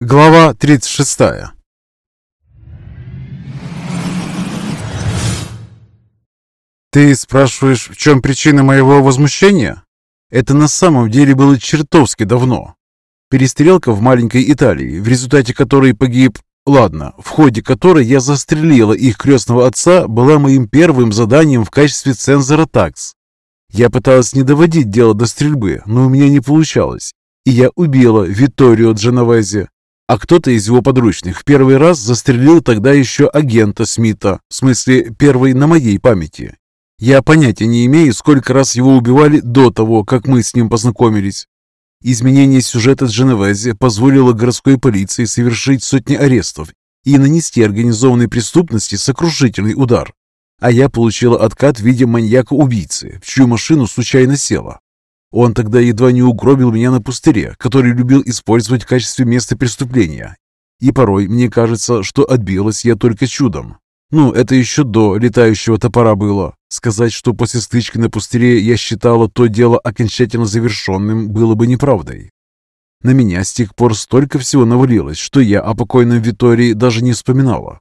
Глава 36 Ты спрашиваешь, в чем причина моего возмущения? Это на самом деле было чертовски давно. Перестрелка в маленькой Италии, в результате которой погиб... Ладно, в ходе которой я застрелила их крестного отца, была моим первым заданием в качестве цензора такс. Я пыталась не доводить дело до стрельбы, но у меня не получалось. И я убила Витторио Дженовезе, а кто-то из его подручных в первый раз застрелил тогда еще агента Смита, в смысле первый на моей памяти. Я понятия не имею, сколько раз его убивали до того, как мы с ним познакомились. Изменение сюжета Дженовезе позволило городской полиции совершить сотни арестов и нанести организованной преступности сокрушительный удар. А я получила откат в виде маньяка-убийцы, в чью машину случайно села. Он тогда едва не угробил меня на пустыре, который любил использовать в качестве места преступления. И порой мне кажется, что отбилась я только чудом. Ну, это еще до летающего топора было. Сказать, что после стычки на пустыре я считала то дело окончательно завершенным, было бы неправдой. На меня с тех пор столько всего навалилось, что я о покойном Витории даже не вспоминала.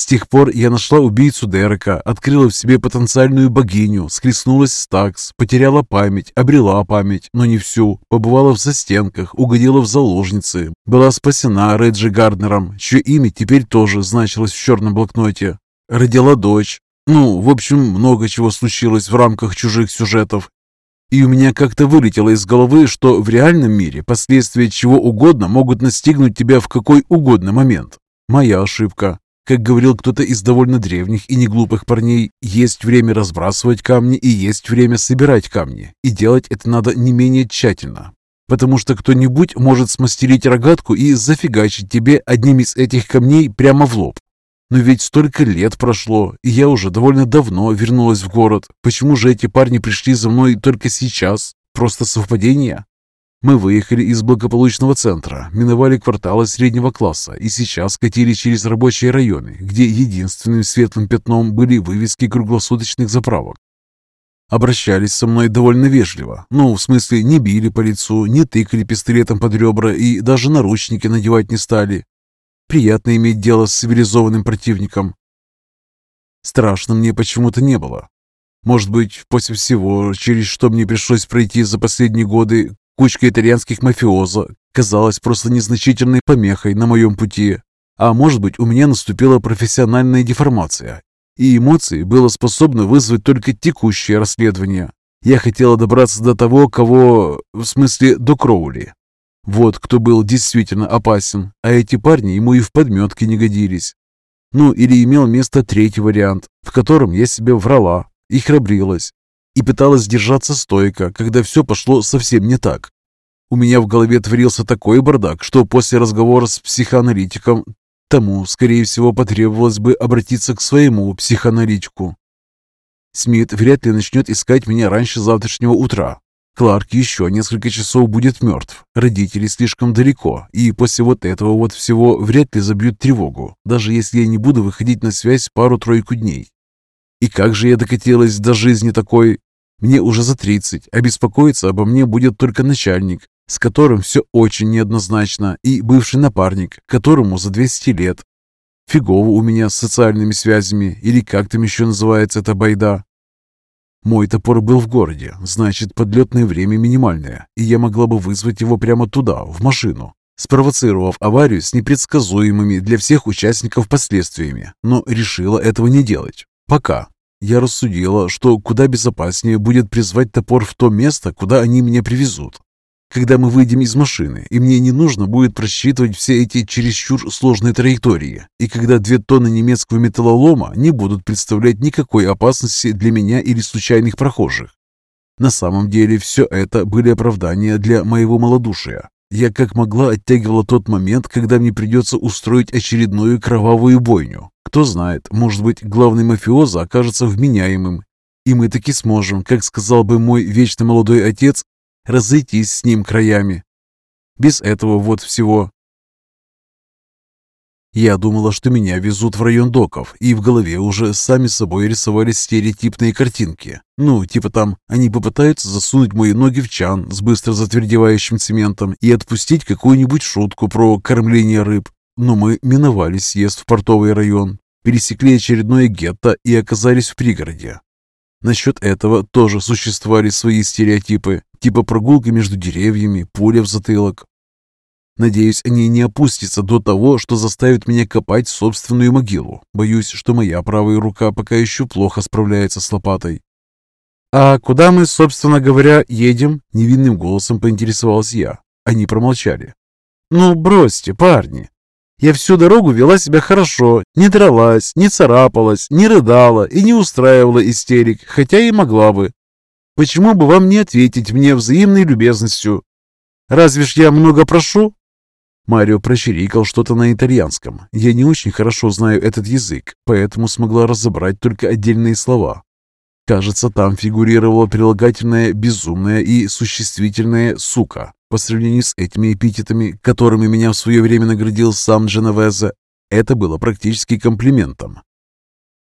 С тех пор я нашла убийцу Дерека, открыла в себе потенциальную богиню, схлестнулась с такс, потеряла память, обрела память, но не всю, побывала в застенках, угодила в заложницы, была спасена Реджи Гарднером, чье имя теперь тоже значилось в черном блокноте, родила дочь. Ну, в общем, много чего случилось в рамках чужих сюжетов. И у меня как-то вылетело из головы, что в реальном мире последствия чего угодно могут настигнуть тебя в какой угодно момент. Моя ошибка. Как говорил кто-то из довольно древних и неглупых парней, есть время разбрасывать камни и есть время собирать камни. И делать это надо не менее тщательно. Потому что кто-нибудь может смастерить рогатку и зафигачить тебе одним из этих камней прямо в лоб. Но ведь столько лет прошло, и я уже довольно давно вернулась в город. Почему же эти парни пришли за мной только сейчас? Просто совпадение? Мы выехали из благополучного центра, миновали кварталы среднего класса и сейчас катили через рабочие районы, где единственным светлым пятном были вывески круглосуточных заправок. Обращались со мной довольно вежливо. Ну, в смысле, не били по лицу, не тыкали пистолетом под ребра и даже наручники надевать не стали. Приятно иметь дело с цивилизованным противником. Страшно мне почему-то не было. Может быть, после всего, через что мне пришлось пройти за последние годы, Кучка итальянских мафиоза казалась просто незначительной помехой на моем пути. А может быть, у меня наступила профессиональная деформация, и эмоции было способно вызвать только текущее расследование. Я хотела добраться до того, кого... в смысле, до Кроули. Вот кто был действительно опасен, а эти парни ему и в подметке не годились. Ну, или имел место третий вариант, в котором я себе врала и храбрилась, и пыталась держаться стойко, когда все пошло совсем не так. У меня в голове творился такой бардак, что после разговора с психоаналитиком тому, скорее всего, потребовалось бы обратиться к своему психоаналитику. Смит вряд ли начнет искать меня раньше завтрашнего утра. Кларк еще несколько часов будет мертв, родители слишком далеко, и после вот этого вот всего вряд ли забьют тревогу, даже если я не буду выходить на связь пару-тройку дней. И как же я докатилась до жизни такой? Мне уже за 30, а беспокоиться обо мне будет только начальник, с которым все очень неоднозначно, и бывший напарник, которому за 200 лет. Фигово у меня с социальными связями, или как там еще называется эта байда. Мой топор был в городе, значит, подлетное время минимальное, и я могла бы вызвать его прямо туда, в машину, спровоцировав аварию с непредсказуемыми для всех участников последствиями, но решила этого не делать. Пока. Я рассудила, что куда безопаснее будет призвать топор в то место, куда они меня привезут. Когда мы выйдем из машины, и мне не нужно будет просчитывать все эти чересчур сложные траектории, и когда две тонны немецкого металлолома не будут представлять никакой опасности для меня или случайных прохожих. На самом деле все это были оправдания для моего малодушия. Я как могла оттягивала тот момент, когда мне придется устроить очередную кровавую бойню. Кто знает, может быть, главный мафиоза окажется вменяемым, и мы таки сможем, как сказал бы мой вечно молодой отец, разойтись с ним краями. Без этого вот всего Я думала, что меня везут в район доков, и в голове уже сами собой рисовались стереотипные картинки. Ну, типа там, они попытаются засунуть мои ноги в чан с быстро затвердевающим цементом и отпустить какую-нибудь шутку про кормление рыб. Но мы миновали съезд в портовый район, пересекли очередное гетто и оказались в пригороде. Насчет этого тоже существовали свои стереотипы, типа прогулка между деревьями, пуля в затылок, Надеюсь, они не опустятся до того, что заставят меня копать собственную могилу. Боюсь, что моя правая рука пока еще плохо справляется с лопатой. «А куда мы, собственно говоря, едем?» — невинным голосом поинтересовался я. Они промолчали. «Ну, бросьте, парни. Я всю дорогу вела себя хорошо, не дралась, не царапалась, не рыдала и не устраивала истерик, хотя и могла бы. Почему бы вам не ответить мне взаимной любезностью? Разве ж я много прошу?» Марио прочирикал что-то на итальянском. Я не очень хорошо знаю этот язык, поэтому смогла разобрать только отдельные слова. Кажется, там фигурировало прилагательное «безумное» и существительное «сука». По сравнению с этими эпитетами, которыми меня в свое время наградил сам Дженовезе, это было практически комплиментом.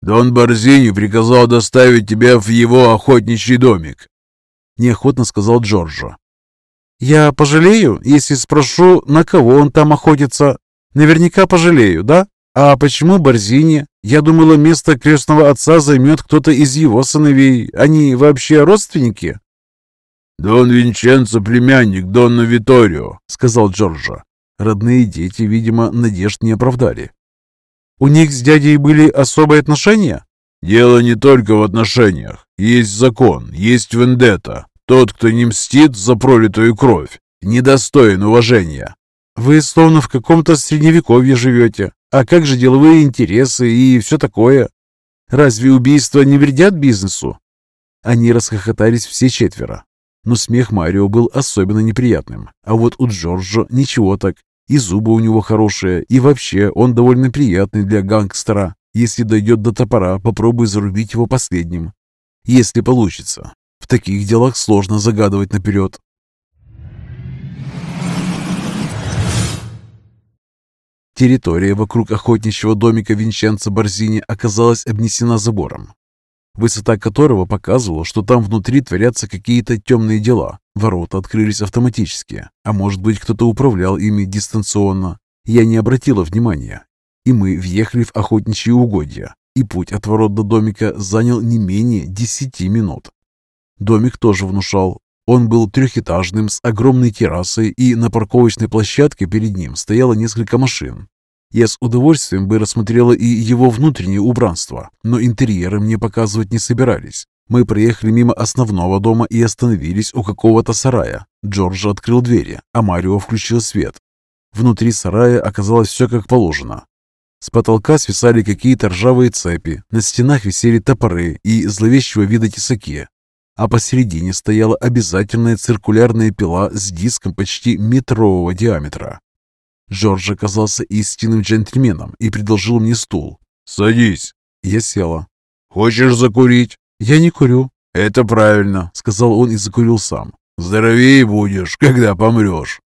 «Дон Борзини приказал доставить тебя в его охотничий домик», — неохотно сказал Джорджо. «Я пожалею, если спрошу, на кого он там охотится? Наверняка пожалею, да? А почему Борзини? Я думала, место крестного отца займет кто-то из его сыновей. Они вообще родственники?» «Дон Винченцо – племянник Донна Виторио», – сказал Джорджо. Родные дети, видимо, надежд не оправдали. «У них с дядей были особые отношения?» «Дело не только в отношениях. Есть закон, есть вендетта. Тот, кто не мстит за пролитую кровь, недостоин уважения. Вы словно в каком-то средневековье живете. А как же деловые интересы и все такое? Разве убийства не вредят бизнесу? Они расхохотались все четверо. Но смех Марио был особенно неприятным. А вот у Джорджо ничего так. И зубы у него хорошие, и вообще он довольно приятный для гангстера. Если дойдет до топора, попробуй зарубить его последним. Если получится. В таких делах сложно загадывать наперед. Территория вокруг охотничьего домика Винченца Борзини оказалась обнесена забором, высота которого показывала, что там внутри творятся какие-то темные дела. Ворота открылись автоматически, а может быть кто-то управлял ими дистанционно. Я не обратила внимания, и мы въехали в охотничьи угодья, и путь от ворот до домика занял не менее десяти минут. Домик тоже внушал. Он был трехэтажным, с огромной террасой, и на парковочной площадке перед ним стояло несколько машин. Я с удовольствием бы рассмотрела и его внутреннее убранство, но интерьеры мне показывать не собирались. Мы проехали мимо основного дома и остановились у какого-то сарая. Джордж открыл двери, а Марио включил свет. Внутри сарая оказалось все как положено. С потолка свисали какие-то ржавые цепи, на стенах висели топоры и зловещего вида тесаки, а посередине стояла обязательная циркулярная пила с диском почти метрового диаметра. Джордж оказался истинным джентльменом и предложил мне стул. «Садись». Я села. «Хочешь закурить?» «Я не курю». «Это правильно», — сказал он и закурил сам. «Здоровее будешь, когда помрешь».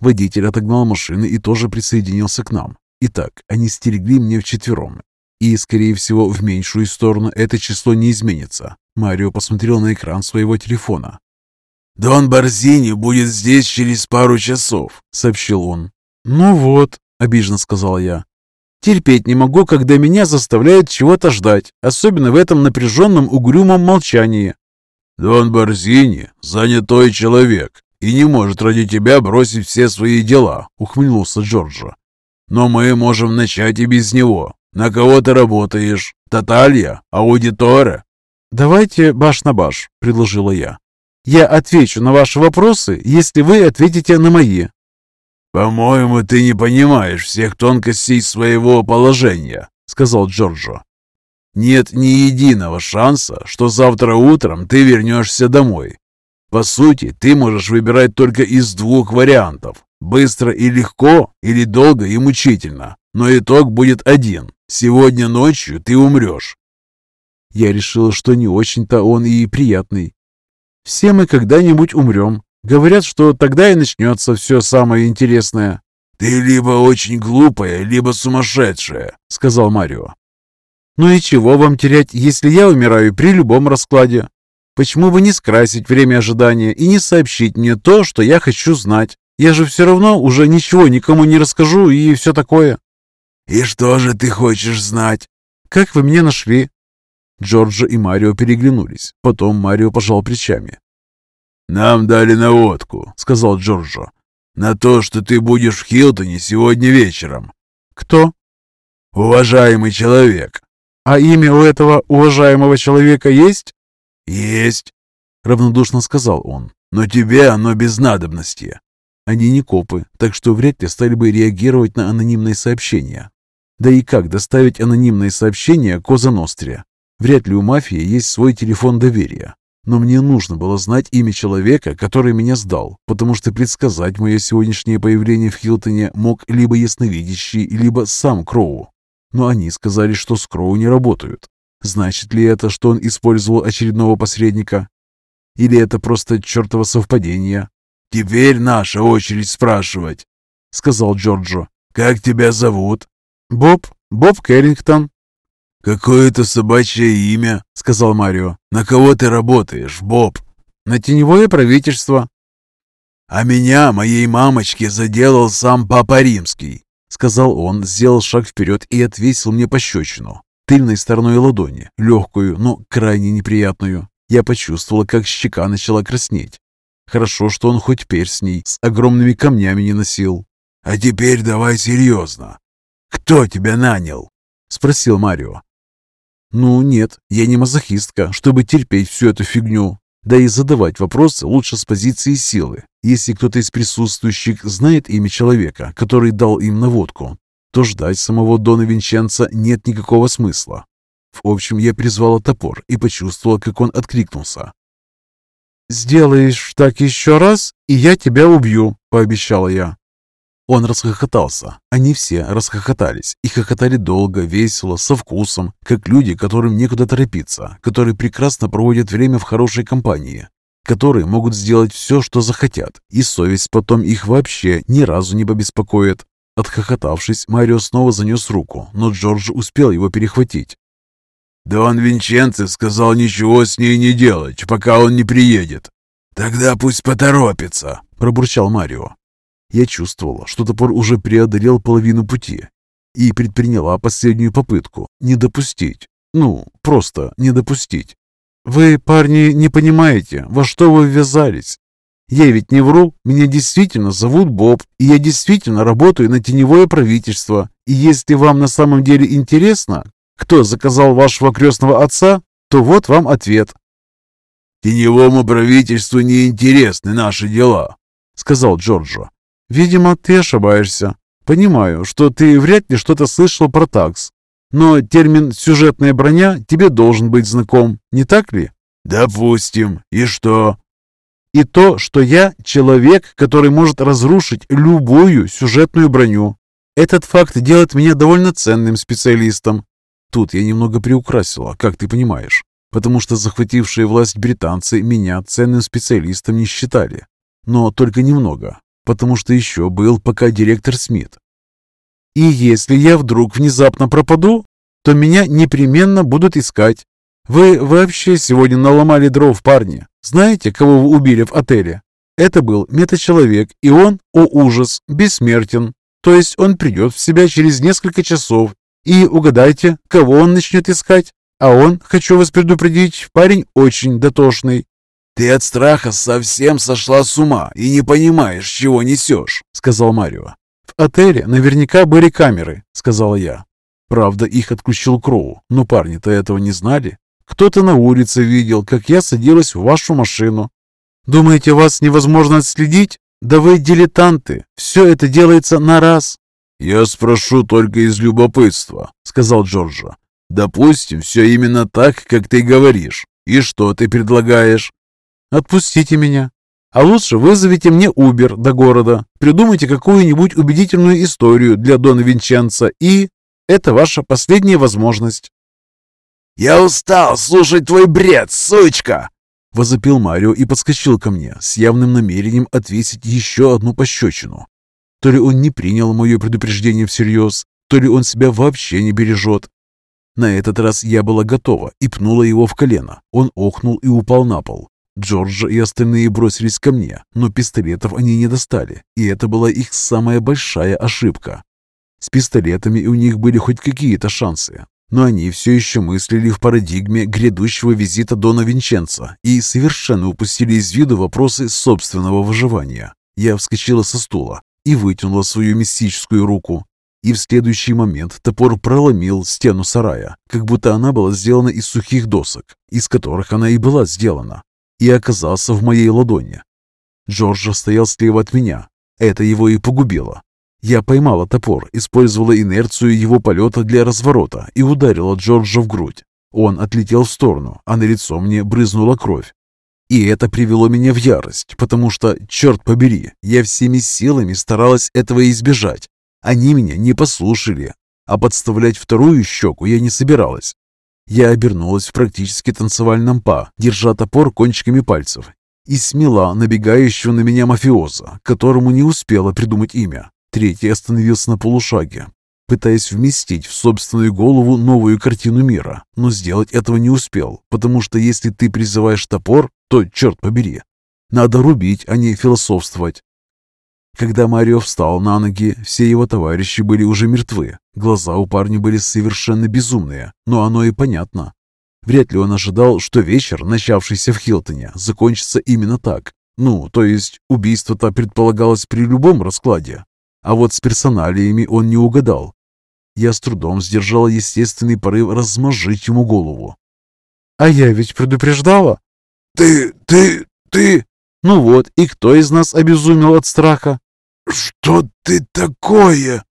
Водитель отогнал машины и тоже присоединился к нам. Итак, они стерегли мне вчетвером. И, скорее всего, в меньшую сторону это число не изменится. Марио посмотрел на экран своего телефона. «Дон Борзини будет здесь через пару часов», — сообщил он. «Ну вот», — обиженно сказала я. «Терпеть не могу, когда меня заставляют чего-то ждать, особенно в этом напряженном угрюмом молчании». «Дон Борзини — занятой человек и не может ради тебя бросить все свои дела», — ухмыльнулся Джорджо. «Но мы можем начать и без него. На кого ты работаешь? Таталья? Аудиторе?» «Давайте баш на баш», — предложила я. «Я отвечу на ваши вопросы, если вы ответите на мои». «По-моему, ты не понимаешь всех тонкостей своего положения», — сказал Джорджо. «Нет ни единого шанса, что завтра утром ты вернешься домой. По сути, ты можешь выбирать только из двух вариантов. Быстро и легко или долго и мучительно. Но итог будет один. Сегодня ночью ты умрешь. Я решила, что не очень-то он и приятный. Все мы когда-нибудь умрем. Говорят, что тогда и начнется все самое интересное. «Ты либо очень глупая, либо сумасшедшая», — сказал Марио. «Ну и чего вам терять, если я умираю при любом раскладе? Почему бы не скрасить время ожидания и не сообщить мне то, что я хочу знать? Я же все равно уже ничего никому не расскажу и все такое». «И что же ты хочешь знать?» «Как вы меня нашли?» Джорджо и Марио переглянулись. Потом Марио пожал плечами. «Нам дали наводку», — сказал Джорджо. «На то, что ты будешь в Хилтоне сегодня вечером». «Кто?» «Уважаемый человек». «А имя у этого уважаемого человека есть?» «Есть», — равнодушно сказал он. «Но тебе оно без надобности». Они не копы, так что вряд ли стали бы реагировать на анонимные сообщения. Да и как доставить анонимные сообщения Коза Ностре? Вряд ли у мафии есть свой телефон доверия. Но мне нужно было знать имя человека, который меня сдал, потому что предсказать мое сегодняшнее появление в Хилтоне мог либо ясновидящий, либо сам Кроу. Но они сказали, что с Кроу не работают. Значит ли это, что он использовал очередного посредника? Или это просто чертово совпадение? «Теперь наша очередь спрашивать», — сказал Джорджо. «Как тебя зовут?» «Боб. Боб Кэррингтон». «Какое-то собачье имя», — сказал Марио. «На кого ты работаешь, Боб?» «На теневое правительство». «А меня, моей мамочке, заделал сам Папа Римский», — сказал он, сделал шаг вперед и отвесил мне пощечину. Тыльной стороной ладони, легкую, но крайне неприятную. Я почувствовала, как щека начала краснеть. Хорошо, что он хоть перстней с огромными камнями не носил. «А теперь давай серьезно. Кто тебя нанял?» — спросил Марио. «Ну нет, я не мазохистка, чтобы терпеть всю эту фигню. Да и задавать вопросы лучше с позиции силы. Если кто-то из присутствующих знает имя человека, который дал им наводку, то ждать самого Дона Винченца нет никакого смысла. В общем, я призвала топор и почувствовала, как он откликнулся. «Сделаешь так еще раз, и я тебя убью», — пообещала я. Он расхохотался. Они все расхохотались. И хохотали долго, весело, со вкусом, как люди, которым некуда торопиться, которые прекрасно проводят время в хорошей компании, которые могут сделать все, что захотят, и совесть потом их вообще ни разу не побеспокоит. Отхохотавшись, Марио снова занес руку, но Джордж успел его перехватить. «Дон Винченцо сказал ничего с ней не делать, пока он не приедет». «Тогда пусть поторопится», — пробурчал Марио. Я чувствовала, что топор уже преодолел половину пути и предприняла последнюю попытку не допустить. Ну, просто не допустить. Вы, парни, не понимаете, во что вы ввязались. Я ведь не вру, меня действительно зовут Боб, и я действительно работаю на теневое правительство. И если вам на самом деле интересно, кто заказал вашего крестного отца, то вот вам ответ. «Теневому правительству не интересны наши дела», — сказал Джорджо. «Видимо, ты ошибаешься. Понимаю, что ты вряд ли что-то слышал про такс, но термин «сюжетная броня» тебе должен быть знаком, не так ли?» «Допустим. И что?» «И то, что я человек, который может разрушить любую сюжетную броню. Этот факт делает меня довольно ценным специалистом». Тут я немного приукрасила, как ты понимаешь, потому что захватившие власть британцы меня ценным специалистом не считали. Но только немного потому что еще был пока директор Смит. И если я вдруг внезапно пропаду, то меня непременно будут искать. Вы вообще сегодня наломали дров, парни. Знаете, кого вы убили в отеле? Это был метачеловек, и он, о ужас, бессмертен. То есть он придет в себя через несколько часов. И угадайте, кого он начнет искать? А он, хочу вас предупредить, парень очень дотошный. «Ты от страха совсем сошла с ума и не понимаешь, чего несешь», — сказал Марио. «В отеле наверняка были камеры», — сказала я. Правда, их отключил Кроу, но парни-то этого не знали. Кто-то на улице видел, как я садилась в вашу машину. Думаете, вас невозможно отследить? Да вы дилетанты, все это делается на раз. «Я спрошу только из любопытства», — сказал Джорджо. «Допустим, все именно так, как ты говоришь. И что ты предлагаешь?» Отпустите меня. А лучше вызовите мне Убер до города, придумайте какую-нибудь убедительную историю для Дона Винченца, и это ваша последняя возможность». «Я устал слушать твой бред, сучка!» Возопил Марио и подскочил ко мне с явным намерением отвесить еще одну пощечину. То ли он не принял мое предупреждение всерьез, то ли он себя вообще не бережет. На этот раз я была готова и пнула его в колено. Он охнул и упал на пол. Джорджа и остальные бросились ко мне, но пистолетов они не достали, и это была их самая большая ошибка. С пистолетами у них были хоть какие-то шансы, но они все еще мыслили в парадигме грядущего визита Дона Винченца и совершенно упустили из виду вопросы собственного выживания. Я вскочила со стула и вытянула свою мистическую руку. И в следующий момент топор проломил стену сарая, как будто она была сделана из сухих досок, из которых она и была сделана, и оказался в моей ладони. Джорджа стоял слева от меня. Это его и погубило. Я поймала топор, использовала инерцию его полета для разворота и ударила Джорджа в грудь. Он отлетел в сторону, а на лицо мне брызнула кровь. И это привело меня в ярость, потому что, черт побери, я всеми силами старалась этого избежать. Они меня не послушали, а подставлять вторую щеку я не собиралась. Я обернулась в практически танцевальном па, держа топор кончиками пальцев, и смела набегающего на меня мафиоза, которому не успела придумать имя. Третий остановился на полушаге, пытаясь вместить в собственную голову новую картину мира, но сделать этого не успел, потому что если ты призываешь топор, то, черт побери, надо рубить, а не философствовать. Когда Марио встал на ноги, все его товарищи были уже мертвы. Глаза у парня были совершенно безумные, но оно и понятно. Вряд ли он ожидал, что вечер, начавшийся в Хилтоне, закончится именно так. Ну, то есть убийство-то предполагалось при любом раскладе. А вот с персоналиями он не угадал. Я с трудом сдержала естественный порыв размозжить ему голову. «А я ведь предупреждала!» «Ты, ты, ты...» «Ну вот, и кто из нас обезумел от страха?» «Что ты такое?»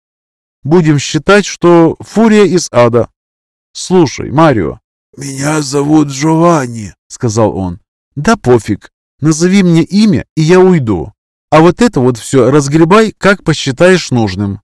«Будем считать, что фурия из ада». «Слушай, Марио». «Меня зовут Джованни», — сказал он. «Да пофиг. Назови мне имя, и я уйду. А вот это вот все разгребай, как посчитаешь нужным».